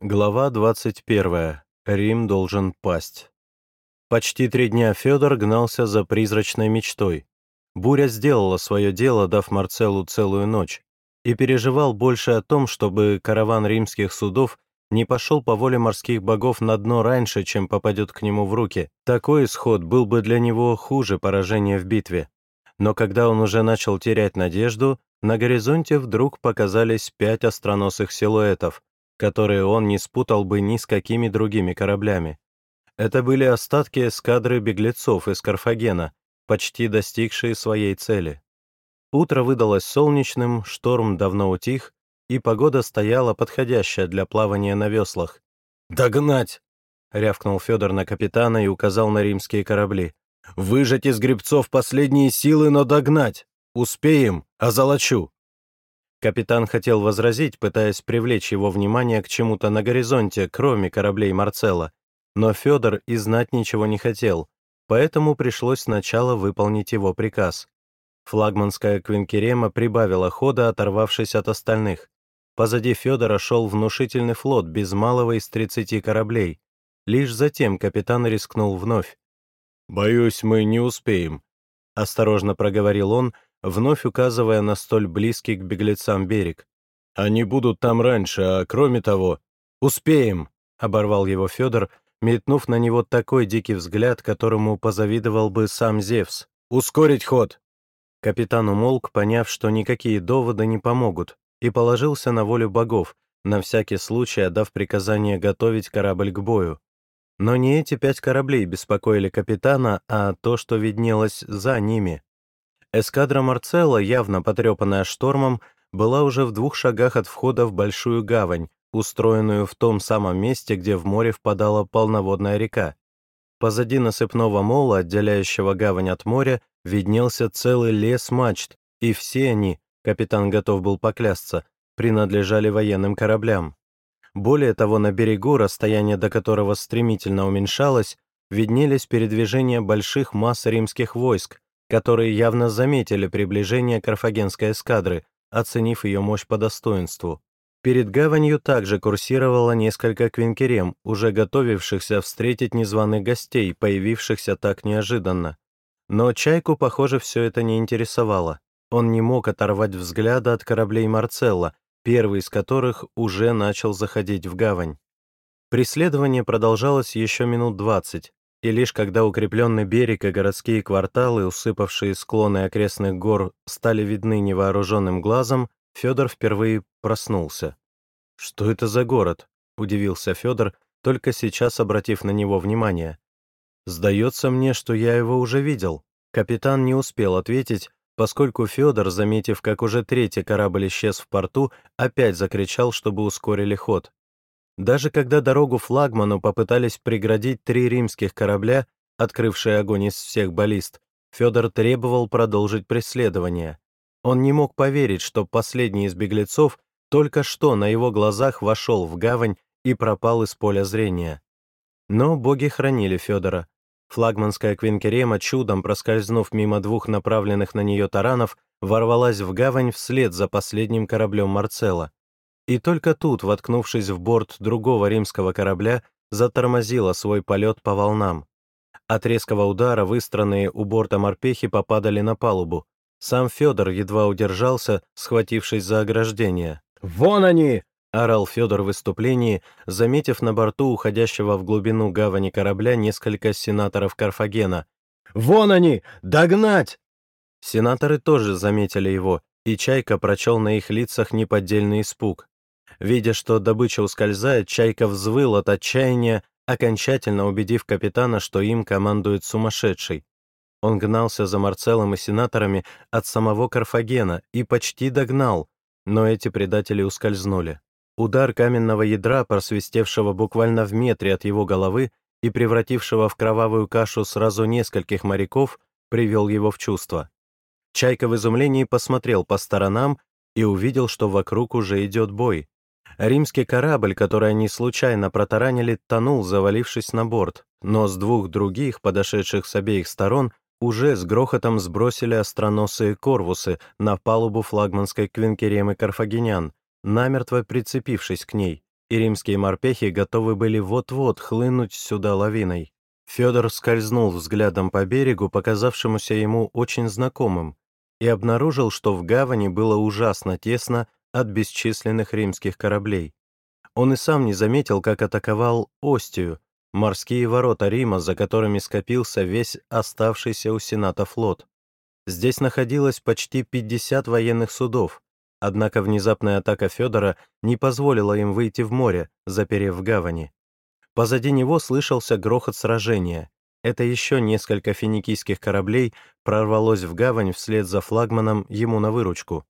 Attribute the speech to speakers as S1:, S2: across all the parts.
S1: Глава 21. Рим должен пасть. Почти три дня Федор гнался за призрачной мечтой. Буря сделала свое дело, дав Марцеллу целую ночь, и переживал больше о том, чтобы караван римских судов не пошел по воле морских богов на дно раньше, чем попадет к нему в руки. Такой исход был бы для него хуже поражения в битве. Но когда он уже начал терять надежду, на горизонте вдруг показались пять остроносых силуэтов, которые он не спутал бы ни с какими другими кораблями. Это были остатки эскадры беглецов из Карфагена, почти достигшие своей цели. Утро выдалось солнечным, шторм давно утих, и погода стояла подходящая для плавания на веслах. «Догнать!» — рявкнул Федор на капитана и указал на римские корабли. Выжать из гребцов последние силы, но догнать. Успеем, озолочу. Капитан хотел возразить, пытаясь привлечь его внимание к чему-то на горизонте, кроме кораблей Марцелла, но Федор и знать ничего не хотел, поэтому пришлось сначала выполнить его приказ. Флагманская Квинкерема прибавила хода, оторвавшись от остальных. Позади Федора шел внушительный флот без малого из 30 кораблей. Лишь затем капитан рискнул вновь. «Боюсь, мы не успеем», — осторожно проговорил он, вновь указывая на столь близкий к беглецам берег. «Они будут там раньше, а кроме того...» «Успеем!» — оборвал его Федор, метнув на него такой дикий взгляд, которому позавидовал бы сам Зевс. «Ускорить ход!» Капитан умолк, поняв, что никакие доводы не помогут, и положился на волю богов, на всякий случай отдав приказание готовить корабль к бою. Но не эти пять кораблей беспокоили капитана, а то, что виднелось за ними. Эскадра Марцелла, явно потрепанная штормом, была уже в двух шагах от входа в большую гавань, устроенную в том самом месте, где в море впадала полноводная река. Позади насыпного мола, отделяющего гавань от моря, виднелся целый лес мачт, и все они, капитан готов был поклясться, принадлежали военным кораблям. Более того, на берегу, расстояние до которого стремительно уменьшалось, виднелись передвижения больших масс римских войск, которые явно заметили приближение карфагенской эскадры, оценив ее мощь по достоинству. Перед гаванью также курсировало несколько квинкерем, уже готовившихся встретить незваных гостей, появившихся так неожиданно. Но Чайку, похоже, все это не интересовало. Он не мог оторвать взгляда от кораблей Марцелла, первый из которых уже начал заходить в гавань. Преследование продолжалось еще минут двадцать, и лишь когда укрепленный берег и городские кварталы, усыпавшие склоны окрестных гор, стали видны невооруженным глазом, Федор впервые проснулся. «Что это за город?» — удивился Федор, только сейчас обратив на него внимание. «Сдается мне, что я его уже видел». Капитан не успел ответить, поскольку Федор, заметив, как уже третий корабль исчез в порту, опять закричал, чтобы ускорили ход. Даже когда дорогу флагману попытались преградить три римских корабля, открывшие огонь из всех баллист, Федор требовал продолжить преследование. Он не мог поверить, что последний из беглецов только что на его глазах вошел в гавань и пропал из поля зрения. Но боги хранили Федора. Флагманская Квинкерема, чудом проскользнув мимо двух направленных на нее таранов, ворвалась в гавань вслед за последним кораблем Марцелла. И только тут, воткнувшись в борт другого римского корабля, затормозила свой полет по волнам. От резкого удара выстроенные у борта морпехи попадали на палубу. Сам Федор едва удержался, схватившись за ограждение. «Вон они!» — орал Федор в выступлении, заметив на борту уходящего в глубину гавани корабля несколько сенаторов Карфагена. «Вон они! Догнать!» Сенаторы тоже заметили его, и Чайка прочел на их лицах неподдельный испуг. Видя, что добыча ускользает, Чайка взвыл от отчаяния, окончательно убедив капитана, что им командует сумасшедший. Он гнался за Марцеллом и сенаторами от самого Карфагена и почти догнал, но эти предатели ускользнули. Удар каменного ядра, просвистевшего буквально в метре от его головы и превратившего в кровавую кашу сразу нескольких моряков, привел его в чувство. Чайка в изумлении посмотрел по сторонам и увидел, что вокруг уже идет бой. Римский корабль, который они случайно протаранили, тонул, завалившись на борт, но с двух других, подошедших с обеих сторон, уже с грохотом сбросили остроносые корвусы на палубу флагманской квинкеремы карфагенян, намертво прицепившись к ней. и римские морпехи готовы были вот-вот хлынуть сюда лавиной. Федор скользнул взглядом по берегу, показавшемуся ему очень знакомым, и обнаружил, что в гавани было ужасно тесно от бесчисленных римских кораблей. Он и сам не заметил, как атаковал Остию, морские ворота Рима, за которыми скопился весь оставшийся у Сената флот. Здесь находилось почти 50 военных судов, однако внезапная атака Федора не позволила им выйти в море, заперев в гавани. Позади него слышался грохот сражения. Это еще несколько финикийских кораблей прорвалось в гавань вслед за флагманом ему на выручку.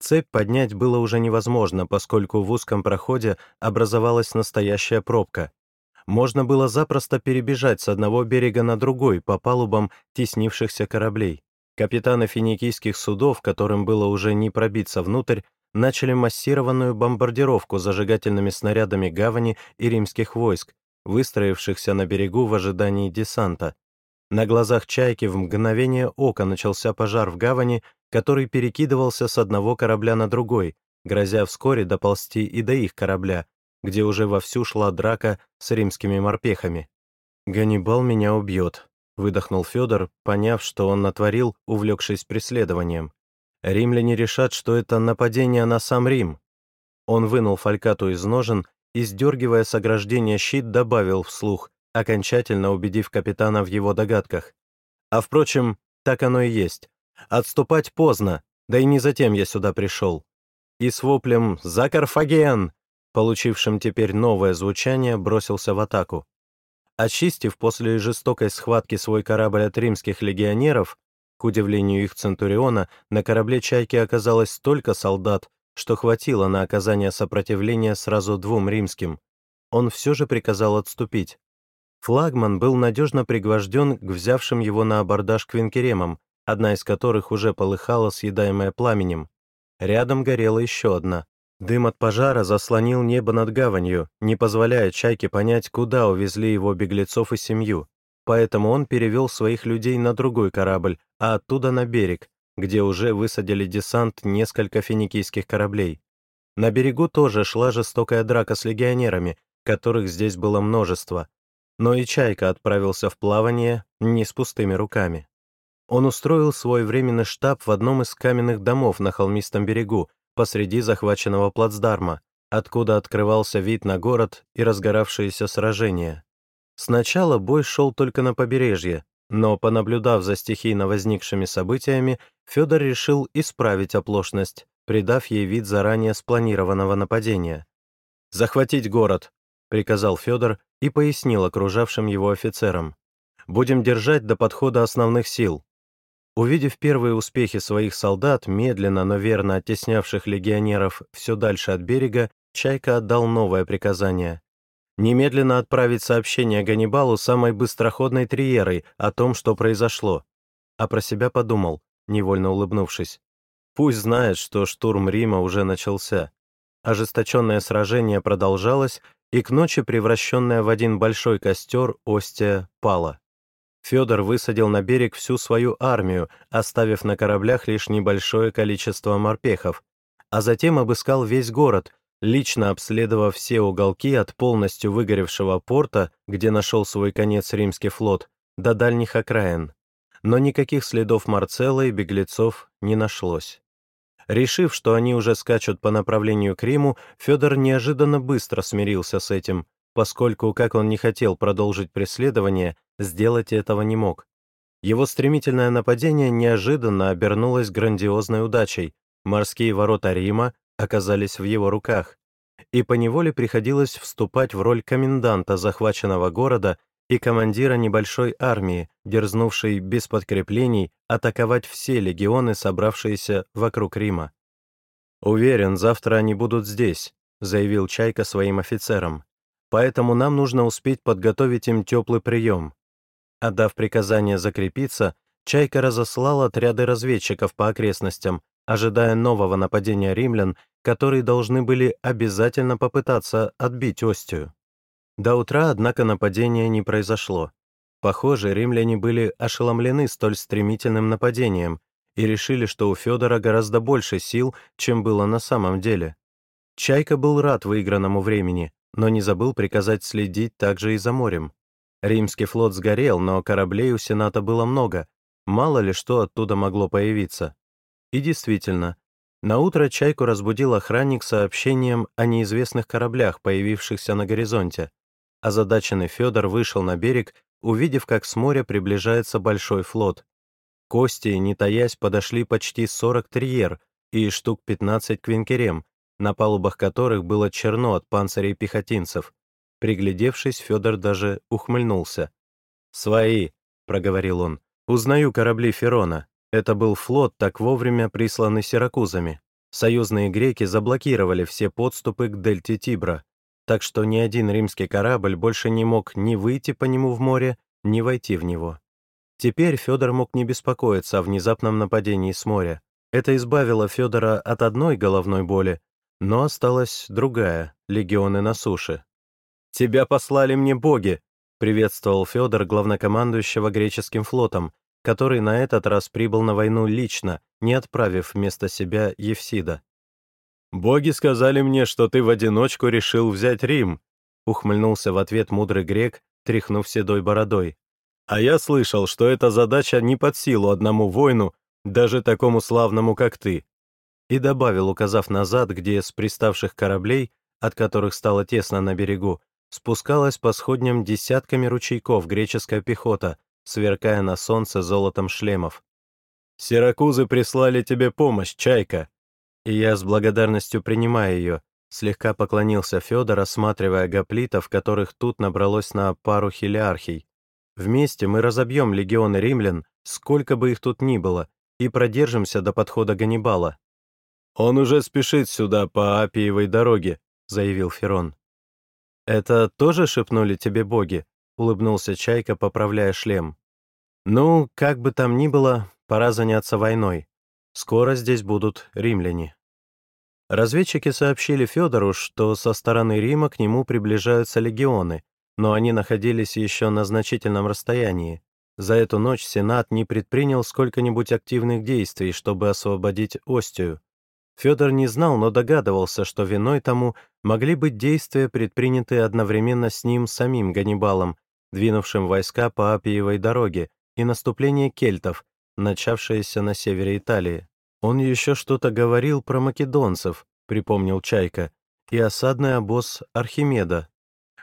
S1: Цепь поднять было уже невозможно, поскольку в узком проходе образовалась настоящая пробка, можно было запросто перебежать с одного берега на другой по палубам теснившихся кораблей. Капитаны финикийских судов, которым было уже не пробиться внутрь, начали массированную бомбардировку зажигательными снарядами гавани и римских войск, выстроившихся на берегу в ожидании десанта. На глазах «Чайки» в мгновение ока начался пожар в гавани, который перекидывался с одного корабля на другой, грозя вскоре доползти и до их корабля, где уже вовсю шла драка с римскими морпехами. «Ганнибал меня убьет», — выдохнул Федор, поняв, что он натворил, увлекшись преследованием. «Римляне решат, что это нападение на сам Рим». Он вынул фалькату из ножен и, сдергивая с ограждения щит, добавил вслух, окончательно убедив капитана в его догадках. «А впрочем, так оно и есть. Отступать поздно, да и не затем я сюда пришел». И с воплем «За Карфаген!» получившим теперь новое звучание, бросился в атаку. Очистив после жестокой схватки свой корабль от римских легионеров, к удивлению их Центуриона, на корабле «Чайки» оказалось столько солдат, что хватило на оказание сопротивления сразу двум римским. Он все же приказал отступить. Флагман был надежно пригвожден к взявшим его на абордаж квинкеремам, одна из которых уже полыхала, съедаемая пламенем. Рядом горела еще одна. Дым от пожара заслонил небо над гаванью, не позволяя Чайке понять, куда увезли его беглецов и семью. Поэтому он перевел своих людей на другой корабль, а оттуда на берег, где уже высадили десант несколько финикийских кораблей. На берегу тоже шла жестокая драка с легионерами, которых здесь было множество. Но и Чайка отправился в плавание не с пустыми руками. Он устроил свой временный штаб в одном из каменных домов на холмистом берегу, посреди захваченного плацдарма, откуда открывался вид на город и разгоравшиеся сражения. Сначала бой шел только на побережье, но, понаблюдав за стихийно возникшими событиями, Федор решил исправить оплошность, придав ей вид заранее спланированного нападения. «Захватить город», — приказал Федор и пояснил окружавшим его офицерам. «Будем держать до подхода основных сил. Увидев первые успехи своих солдат, медленно, но верно оттеснявших легионеров все дальше от берега, Чайка отдал новое приказание. Немедленно отправить сообщение Ганнибалу самой быстроходной триерой о том, что произошло. А про себя подумал, невольно улыбнувшись. Пусть знает, что штурм Рима уже начался. Ожесточенное сражение продолжалось, и к ночи превращенная в один большой костер Остия пала. Федор высадил на берег всю свою армию, оставив на кораблях лишь небольшое количество морпехов, а затем обыскал весь город, лично обследовав все уголки от полностью выгоревшего порта, где нашел свой конец римский флот, до дальних окраин. Но никаких следов Марцелла и беглецов не нашлось. Решив, что они уже скачут по направлению к Риму, Федор неожиданно быстро смирился с этим, поскольку, как он не хотел продолжить преследование, сделать этого не мог. Его стремительное нападение неожиданно обернулось грандиозной удачей. Морские ворота Рима оказались в его руках. И поневоле приходилось вступать в роль коменданта захваченного города и командира небольшой армии, дерзнувшей без подкреплений атаковать все легионы, собравшиеся вокруг Рима. «Уверен, завтра они будут здесь», — заявил Чайка своим офицерам. «Поэтому нам нужно успеть подготовить им теплый прием. Отдав приказание закрепиться, Чайка разослал отряды разведчиков по окрестностям, ожидая нового нападения римлян, которые должны были обязательно попытаться отбить Остию. До утра, однако, нападения не произошло. Похоже, римляне были ошеломлены столь стремительным нападением и решили, что у Федора гораздо больше сил, чем было на самом деле. Чайка был рад выигранному времени, но не забыл приказать следить также и за морем. Римский флот сгорел, но кораблей у Сената было много, мало ли что оттуда могло появиться. И действительно, на утро Чайку разбудил охранник сообщением о неизвестных кораблях, появившихся на горизонте. Озадаченный Федор вышел на берег, увидев, как с моря приближается большой флот. Кости, не таясь, подошли почти 40 триер и штук 15 квинкерем, на палубах которых было черно от панцирей пехотинцев. Приглядевшись, Федор даже ухмыльнулся. «Свои», — проговорил он, — «узнаю корабли Ферона. Это был флот, так вовремя присланный сиракузами. Союзные греки заблокировали все подступы к дельте Тибра, так что ни один римский корабль больше не мог ни выйти по нему в море, ни войти в него. Теперь Федор мог не беспокоиться о внезапном нападении с моря. Это избавило Федора от одной головной боли, но осталась другая — легионы на суше. «Тебя послали мне боги!» — приветствовал Федор главнокомандующего греческим флотом, который на этот раз прибыл на войну лично, не отправив вместо себя Евсида. «Боги сказали мне, что ты в одиночку решил взять Рим», — ухмыльнулся в ответ мудрый грек, тряхнув седой бородой. «А я слышал, что эта задача не под силу одному воину, даже такому славному, как ты и добавил, указав назад, где с приставших кораблей, от которых стало тесно на берегу, спускалась по сходням десятками ручейков греческая пехота, сверкая на солнце золотом шлемов. «Сиракузы прислали тебе помощь, Чайка!» И я с благодарностью принимаю ее, слегка поклонился Федор, осматривая гоплитов, которых тут набралось на пару хилиархий. «Вместе мы разобьем легионы римлян, сколько бы их тут ни было, и продержимся до подхода Ганнибала». «Он уже спешит сюда по Апиевой дороге», — заявил Ферон. «Это тоже шепнули тебе боги?» — улыбнулся Чайка, поправляя шлем. «Ну, как бы там ни было, пора заняться войной. Скоро здесь будут римляне». Разведчики сообщили Федору, что со стороны Рима к нему приближаются легионы, но они находились еще на значительном расстоянии. За эту ночь Сенат не предпринял сколько-нибудь активных действий, чтобы освободить Остию. Федор не знал, но догадывался, что виной тому могли быть действия, предпринятые одновременно с ним самим Ганнибалом, двинувшим войска по Апиевой дороге, и наступление кельтов, начавшееся на севере Италии. Он еще что-то говорил про македонцев, припомнил Чайка, и осадный обоз Архимеда.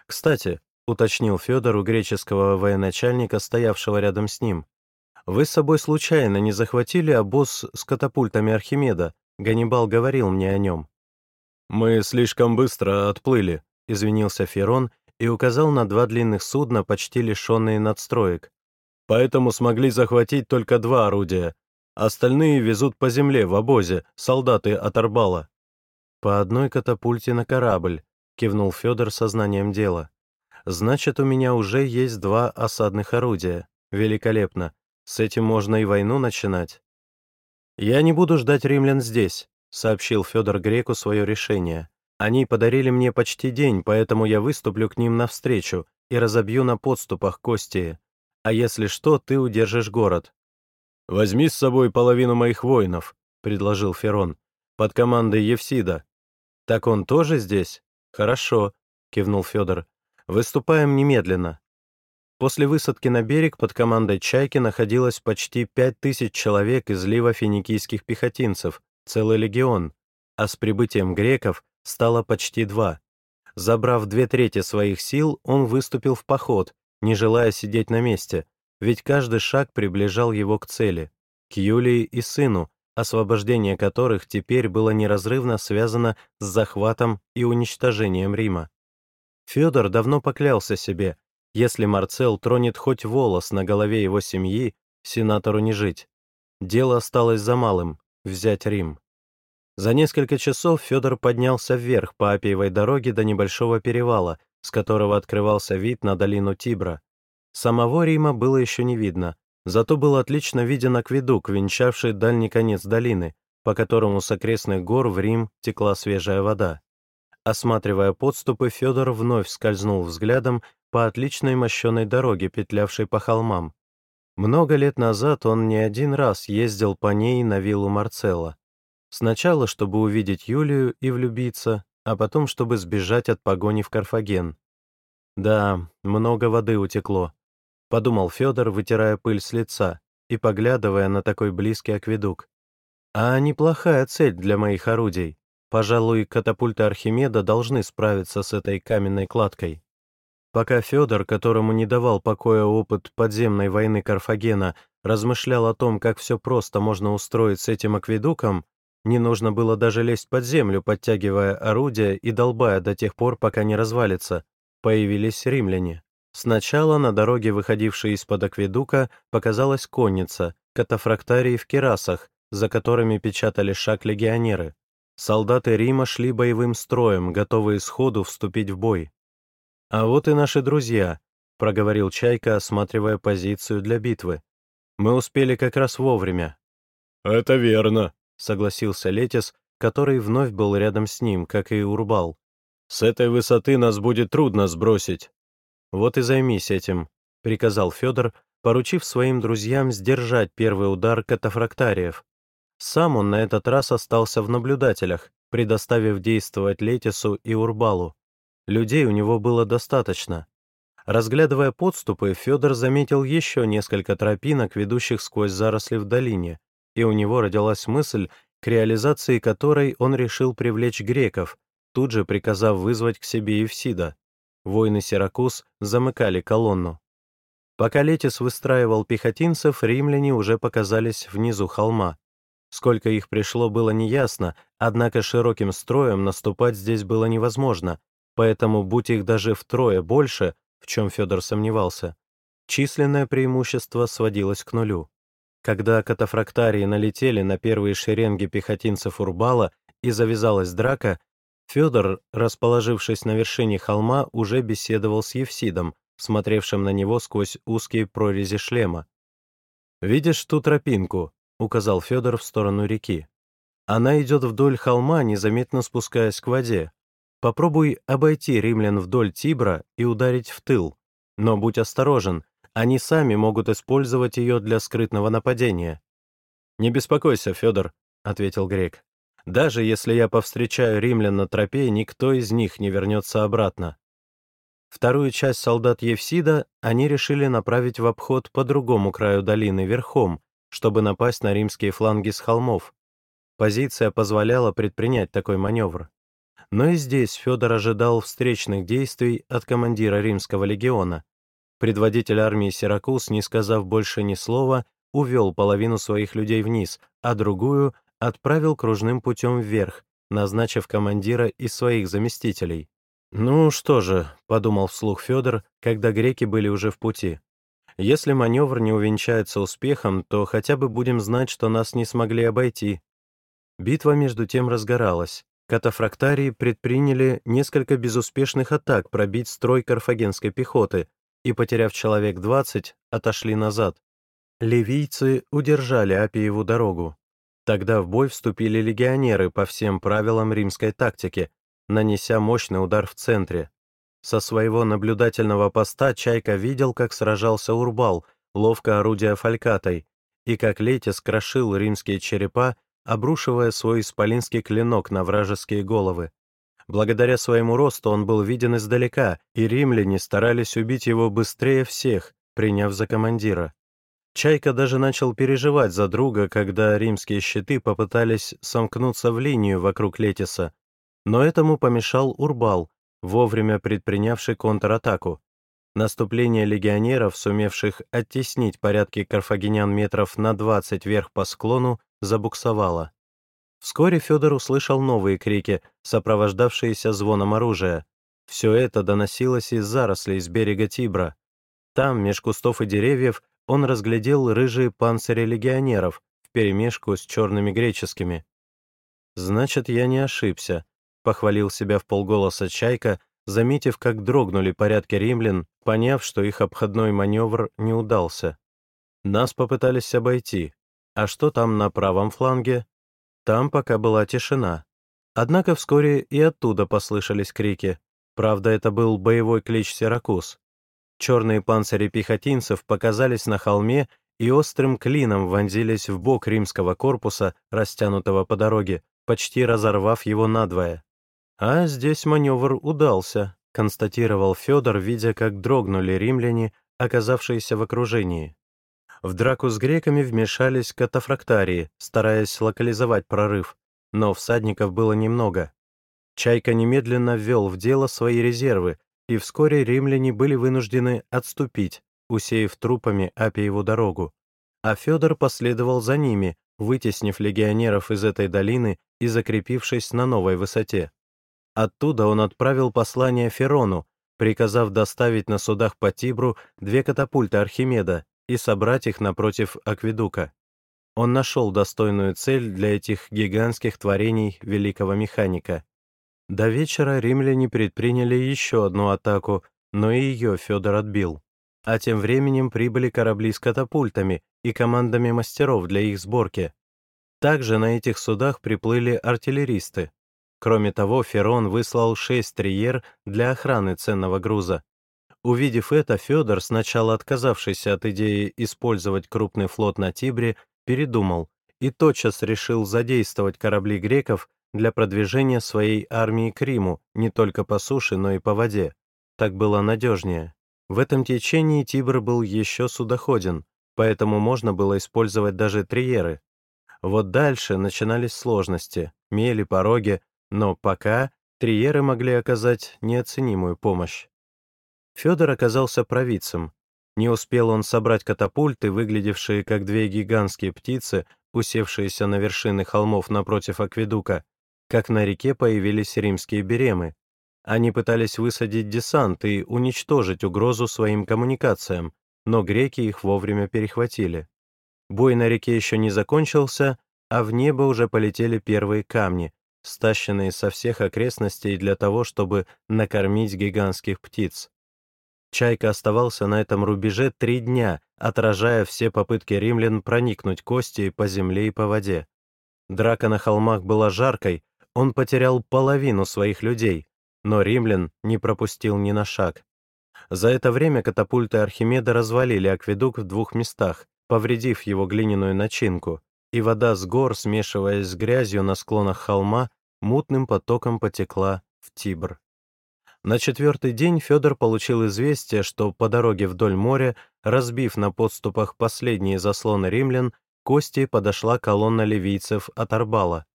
S1: Кстати, уточнил Федор у греческого военачальника, стоявшего рядом с ним, вы с собой случайно не захватили обоз с катапультами Архимеда, Ганнибал говорил мне о нем. «Мы слишком быстро отплыли», — извинился Ферон и указал на два длинных судна, почти лишенные надстроек. «Поэтому смогли захватить только два орудия. Остальные везут по земле в обозе, солдаты от Арбала». «По одной катапульте на корабль», — кивнул Федор сознанием дела. «Значит, у меня уже есть два осадных орудия. Великолепно. С этим можно и войну начинать». «Я не буду ждать римлян здесь», — сообщил Федор Греку свое решение. «Они подарили мне почти день, поэтому я выступлю к ним навстречу и разобью на подступах кости. А если что, ты удержишь город». «Возьми с собой половину моих воинов», — предложил Ферон, — «под командой Евсида». «Так он тоже здесь?» «Хорошо», — кивнул Федор. «Выступаем немедленно. После высадки на берег под командой «Чайки» находилось почти пять тысяч человек из лива финикийских пехотинцев, целый легион, а с прибытием греков стало почти два. Забрав две трети своих сил, он выступил в поход, не желая сидеть на месте, ведь каждый шаг приближал его к цели, к Юлии и сыну, освобождение которых теперь было неразрывно связано с захватом и уничтожением Рима. Федор давно поклялся себе, если Марцел тронет хоть волос на голове его семьи, сенатору не жить. Дело осталось за малым — взять Рим. За несколько часов Федор поднялся вверх по Апиевой дороге до небольшого перевала, с которого открывался вид на долину Тибра. Самого Рима было еще не видно, зато был отлично виден акведук, венчавший дальний конец долины, по которому с окрестных гор в Рим текла свежая вода. Осматривая подступы, Федор вновь скользнул взглядом по отличной мощеной дороге, петлявшей по холмам. Много лет назад он не один раз ездил по ней на виллу Марцелла. Сначала, чтобы увидеть Юлию и влюбиться, а потом, чтобы сбежать от погони в Карфаген. Да, много воды утекло, подумал Федор, вытирая пыль с лица и поглядывая на такой близкий акведук. А неплохая цель для моих орудий. Пожалуй, катапульты Архимеда должны справиться с этой каменной кладкой. Пока Федор, которому не давал покоя опыт подземной войны Карфагена, размышлял о том, как все просто можно устроить с этим акведуком, не нужно было даже лезть под землю, подтягивая орудия и долбая до тех пор, пока не развалится, появились римляне. Сначала на дороге, выходившей из-под акведука, показалась конница, катафрактарии в керасах, за которыми печатали шаг легионеры. Солдаты Рима шли боевым строем, готовые сходу вступить в бой. «А вот и наши друзья», — проговорил Чайка, осматривая позицию для битвы. «Мы успели как раз вовремя».
S2: «Это верно», —
S1: согласился Летис, который вновь был рядом с ним, как и Урбал.
S2: «С этой высоты нас будет трудно сбросить».
S1: «Вот и займись этим», — приказал Федор, поручив своим друзьям сдержать первый удар катафрактариев. Сам он на этот раз остался в наблюдателях, предоставив действовать Летису и Урбалу. Людей у него было достаточно. Разглядывая подступы, Федор заметил еще несколько тропинок, ведущих сквозь заросли в долине, и у него родилась мысль, к реализации которой он решил привлечь греков, тут же приказав вызвать к себе Евсида. Воины Сиракуз замыкали колонну. Пока Летис выстраивал пехотинцев, римляне уже показались внизу холма. Сколько их пришло, было неясно, однако широким строем наступать здесь было невозможно, Поэтому, будь их даже втрое больше, в чем Федор сомневался, численное преимущество сводилось к нулю. Когда катафрактарии налетели на первые шеренги пехотинцев Урбала и завязалась драка, Федор, расположившись на вершине холма, уже беседовал с Евсидом, смотревшим на него сквозь узкие прорези шлема. «Видишь ту тропинку?» — указал Федор в сторону реки. «Она идет вдоль холма, незаметно спускаясь к воде. Попробуй обойти римлян вдоль Тибра и ударить в тыл. Но будь осторожен, они сами могут использовать ее для скрытного нападения. «Не беспокойся, Федор», — ответил грек. «Даже если я повстречаю римлян на тропе, никто из них не вернется обратно». Вторую часть солдат Евсида они решили направить в обход по другому краю долины верхом, чтобы напасть на римские фланги с холмов. Позиция позволяла предпринять такой маневр. Но и здесь Федор ожидал встречных действий от командира римского легиона. Предводитель армии Сиракуз, не сказав больше ни слова, увел половину своих людей вниз, а другую отправил кружным путем вверх, назначив командира из своих заместителей. «Ну что же», — подумал вслух Федор, когда греки были уже в пути. «Если маневр не увенчается успехом, то хотя бы будем знать, что нас не смогли обойти». Битва между тем разгоралась. Катафрактарии предприняли несколько безуспешных атак пробить строй карфагенской пехоты и, потеряв человек 20, отошли назад. Ливийцы удержали Апиеву дорогу. Тогда в бой вступили легионеры по всем правилам римской тактики, нанеся мощный удар в центре. Со своего наблюдательного поста Чайка видел, как сражался Урбал, ловко орудия фалькатой, и как Летис крошил римские черепа обрушивая свой исполинский клинок на вражеские головы. Благодаря своему росту он был виден издалека, и римляне старались убить его быстрее всех, приняв за командира. Чайка даже начал переживать за друга, когда римские щиты попытались сомкнуться в линию вокруг Летиса, но этому помешал Урбал, вовремя предпринявший контратаку. Наступление легионеров, сумевших оттеснить порядки карфагенян метров на 20 вверх по склону, забуксовало. Вскоре Федор услышал новые крики, сопровождавшиеся звоном оружия. Все это доносилось из зарослей с берега Тибра. Там, меж кустов и деревьев, он разглядел рыжие панцири легионеров вперемешку с черными греческими. «Значит, я не ошибся», — похвалил себя в полголоса Чайка, заметив, как дрогнули порядки римлян, поняв, что их обходной маневр не удался. Нас попытались обойти, а что там на правом фланге? Там пока была тишина. Однако вскоре и оттуда послышались крики. Правда, это был боевой клич Сиракуз. Черные панцири пехотинцев показались на холме и острым клином вонзились в бок римского корпуса, растянутого по дороге, почти разорвав его надвое. А здесь маневр удался, констатировал Федор, видя, как дрогнули римляне, оказавшиеся в окружении. В драку с греками вмешались катафрактарии, стараясь локализовать прорыв, но всадников было немного. Чайка немедленно ввел в дело свои резервы, и вскоре римляне были вынуждены отступить, усеяв трупами Апиеву дорогу. А Федор последовал за ними, вытеснив легионеров из этой долины и закрепившись на новой высоте. Оттуда он отправил послание Ферону, приказав доставить на судах по Тибру две катапульты Архимеда и собрать их напротив акведука. Он нашел достойную цель для этих гигантских творений великого механика. До вечера римляне предприняли еще одну атаку, но и ее Федор отбил. А тем временем прибыли корабли с катапультами и командами мастеров для их сборки. Также на этих судах приплыли артиллеристы. Кроме того, Ферон выслал шесть триер для охраны ценного груза. Увидев это, Федор, сначала отказавшийся от идеи использовать крупный флот на Тибре, передумал и тотчас решил задействовать корабли греков для продвижения своей армии к Риму не только по суше, но и по воде. Так было надежнее. В этом течении Тибр был еще судоходен, поэтому можно было использовать даже триеры. Вот дальше начинались сложности, мели, пороги, но пока триеры могли оказать неоценимую помощь. Федор оказался провидцем. Не успел он собрать катапульты, выглядевшие как две гигантские птицы, усевшиеся на вершины холмов напротив акведука, как на реке появились римские беремы. Они пытались высадить десант и уничтожить угрозу своим коммуникациям, но греки их вовремя перехватили. Бой на реке еще не закончился, а в небо уже полетели первые камни, стащенные со всех окрестностей для того, чтобы накормить гигантских птиц. Чайка оставался на этом рубеже три дня, отражая все попытки римлян проникнуть кости по земле и по воде. Драка на холмах была жаркой, он потерял половину своих людей, но римлян не пропустил ни на шаг. За это время катапульты Архимеда развалили акведук в двух местах, повредив его глиняную начинку, и вода с гор, смешиваясь с грязью на склонах холма, мутным потоком потекла в Тибр. На четвертый день Федор получил известие, что по дороге вдоль моря, разбив на подступах последние заслоны римлян, Кости подошла колонна ливийцев от Арбала.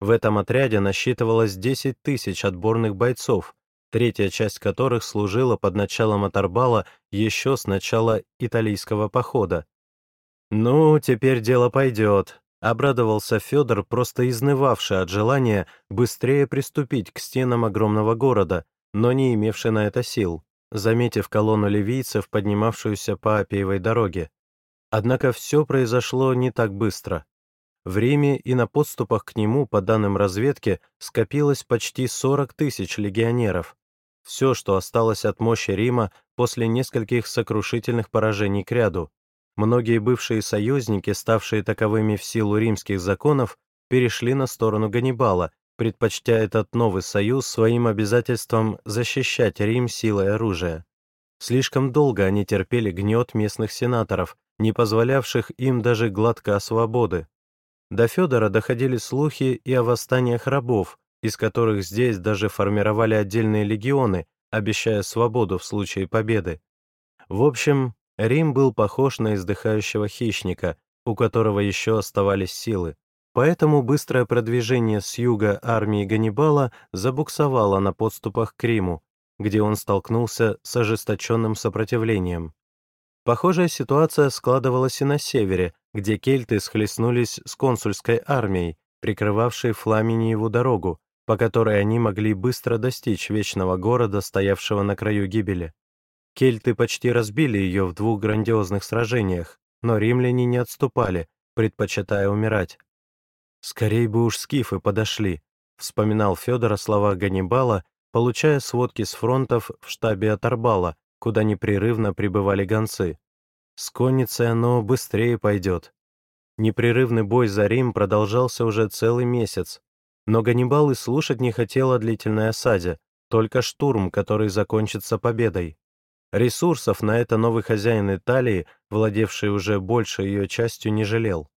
S1: В этом отряде насчитывалось 10 тысяч отборных бойцов, третья часть которых служила под началом Аторбала еще с начала италийского похода. «Ну, теперь дело пойдет», — обрадовался Федор, просто изнывавший от желания быстрее приступить к стенам огромного города, но не имевший на это сил, заметив колонну ливийцев, поднимавшуюся по Апиевой дороге. Однако все произошло не так быстро. В Риме и на подступах к нему, по данным разведки, скопилось почти 40 тысяч легионеров. Все, что осталось от мощи Рима после нескольких сокрушительных поражений к ряду. Многие бывшие союзники, ставшие таковыми в силу римских законов, перешли на сторону Ганнибала, предпочтя этот новый союз своим обязательством защищать Рим силой оружия. Слишком долго они терпели гнет местных сенаторов, не позволявших им даже гладко свободы. До Федора доходили слухи и о восстаниях рабов, из которых здесь даже формировали отдельные легионы, обещая свободу в случае победы. В общем, Рим был похож на издыхающего хищника, у которого еще оставались силы. Поэтому быстрое продвижение с юга армии Ганнибала забуксовало на подступах к Риму, где он столкнулся с ожесточенным сопротивлением. Похожая ситуация складывалась и на севере, где кельты схлестнулись с консульской армией, прикрывавшей Фламиниеву дорогу, по которой они могли быстро достичь вечного города, стоявшего на краю гибели. Кельты почти разбили ее в двух грандиозных сражениях, но римляне не отступали, предпочитая умирать. «Скорей бы уж скифы подошли», — вспоминал Федор о словах Ганнибала, получая сводки с фронтов в штабе Аторбала, куда непрерывно прибывали гонцы. С конницей оно быстрее пойдет. Непрерывный бой за Рим продолжался уже целый месяц, но Ганнибал и слушать не хотел о длительной осаде, только штурм, который закончится победой. Ресурсов на это новый хозяин Италии, владевший уже большей ее частью, не жалел.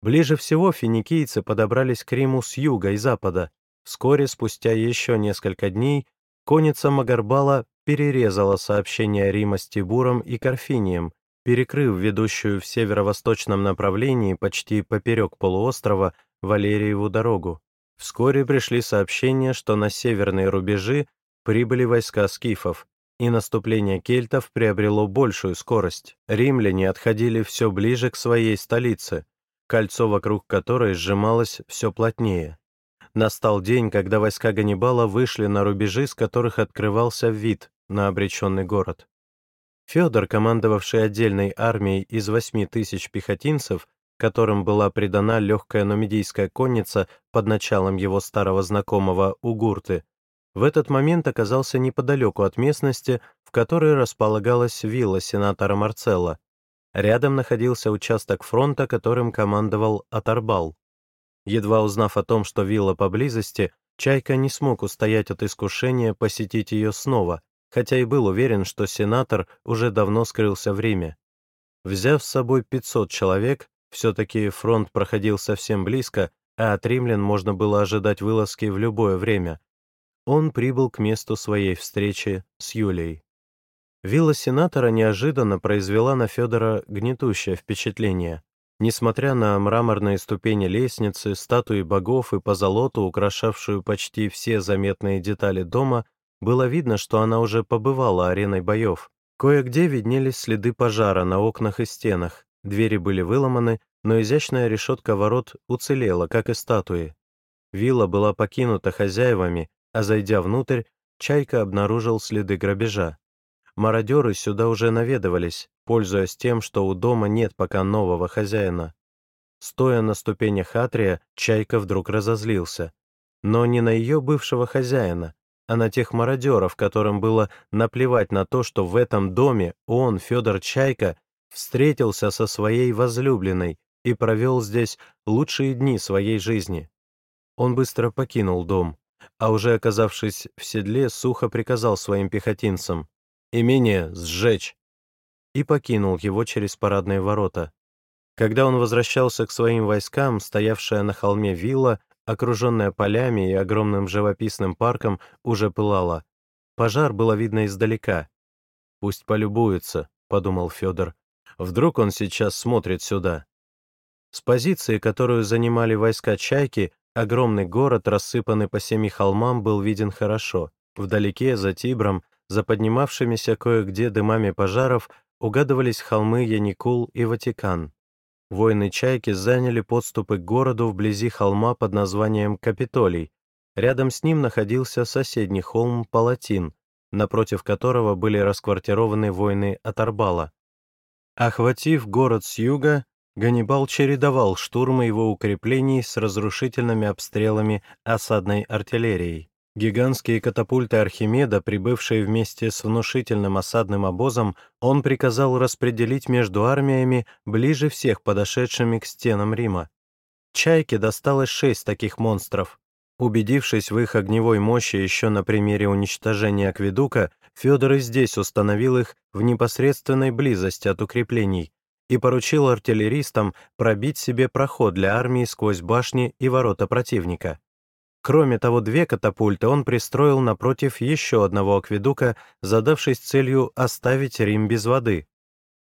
S1: Ближе всего финикийцы подобрались к Риму с юга и запада, Вскоре, спустя еще несколько дней, конница Магарбала перерезала сообщение Рима с Тибуром и Карфинием, перекрыв ведущую в северо-восточном направлении почти поперек полуострова Валериеву дорогу. Вскоре пришли сообщения, что на северные рубежи прибыли войска скифов, и наступление кельтов приобрело большую скорость. Римляне отходили все ближе к своей столице, кольцо вокруг которой сжималось все плотнее. Настал день, когда войска Ганнибала вышли на рубежи, с которых открывался вид на обреченный город. Федор, командовавший отдельной армией из восьми тысяч пехотинцев, которым была придана легкая нумидийская конница под началом его старого знакомого Угурты, в этот момент оказался неподалеку от местности, в которой располагалась вилла сенатора Марцелла. Рядом находился участок фронта, которым командовал Атарбал. Едва узнав о том, что вилла поблизости, Чайка не смог устоять от искушения посетить ее снова, хотя и был уверен, что сенатор уже давно скрылся в Риме. Взяв с собой 500 человек, все-таки фронт проходил совсем близко, а от римлян можно было ожидать вылазки в любое время. Он прибыл к месту своей встречи с Юлией. Вилла сенатора неожиданно произвела на Федора гнетущее впечатление. Несмотря на мраморные ступени лестницы, статуи богов и позолоту, украшавшую почти все заметные детали дома, было видно, что она уже побывала ареной боев. Кое-где виднелись следы пожара на окнах и стенах, двери были выломаны, но изящная решетка ворот уцелела, как и статуи. Вилла была покинута хозяевами, а зайдя внутрь, Чайка обнаружил следы грабежа. Мародеры сюда уже наведывались, пользуясь тем, что у дома нет пока нового хозяина. Стоя на ступенях Атрия, Чайка вдруг разозлился. Но не на ее бывшего хозяина, а на тех мародеров, которым было наплевать на то, что в этом доме он, Федор Чайка, встретился со своей возлюбленной и провел здесь лучшие дни своей жизни. Он быстро покинул дом, а уже оказавшись в седле, сухо приказал своим пехотинцам «Имение сжечь!» и покинул его через парадные ворота. Когда он возвращался к своим войскам, стоявшая на холме вилла окруженная полями и огромным живописным парком, уже пылала. Пожар было видно издалека. «Пусть полюбуется», — подумал Федор. «Вдруг он сейчас смотрит сюда». С позиции, которую занимали войска «Чайки», огромный город, рассыпанный по семи холмам, был виден хорошо. Вдалеке, за Тибром, за поднимавшимися кое-где дымами пожаров, угадывались холмы Яникул и Ватикан. Воины «Чайки» заняли подступы к городу вблизи холма под названием Капитолий. Рядом с ним находился соседний холм Палатин, напротив которого были расквартированы воины Атарбала. Охватив город с юга, Ганнибал чередовал штурмы его укреплений с разрушительными обстрелами осадной артиллерией. Гигантские катапульты Архимеда, прибывшие вместе с внушительным осадным обозом, он приказал распределить между армиями ближе всех подошедшими к стенам Рима. Чайке досталось шесть таких монстров. Убедившись в их огневой мощи еще на примере уничтожения акведука, Федор и здесь установил их в непосредственной близости от укреплений и поручил артиллеристам пробить себе проход для армии сквозь башни и ворота противника. Кроме того, две катапульты он пристроил напротив еще одного акведука, задавшись целью оставить Рим без воды.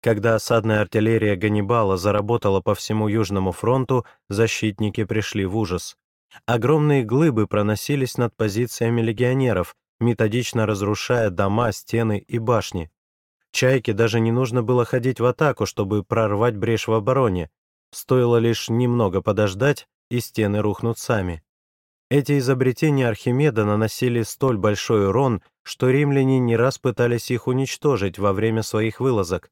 S1: Когда осадная артиллерия Ганнибала заработала по всему Южному фронту, защитники пришли в ужас. Огромные глыбы проносились над позициями легионеров, методично разрушая дома, стены и башни. Чайке даже не нужно было ходить в атаку, чтобы прорвать брешь в обороне. Стоило лишь немного подождать, и стены рухнут сами. Эти изобретения Архимеда наносили столь большой урон, что римляне не раз пытались их уничтожить во время своих вылазок.